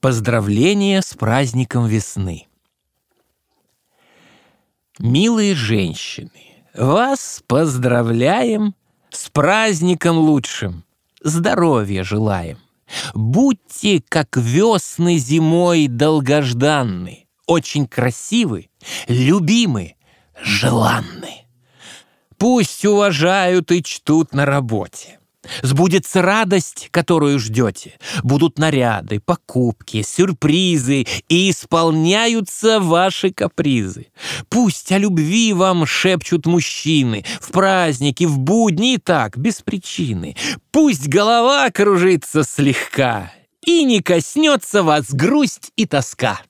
Поздравление с праздником весны. Милые женщины, вас поздравляем с праздником лучшим. Здоровья желаем. Будьте, как весны зимой долгожданны, очень красивы, любимы, желанны. Пусть уважают и чтут на работе. Сбудется радость, которую ждете. Будут наряды, покупки, сюрпризы и исполняются ваши капризы. Пусть о любви вам шепчут мужчины в праздники, в будни и так, без причины. Пусть голова кружится слегка и не коснется вас грусть и тоска.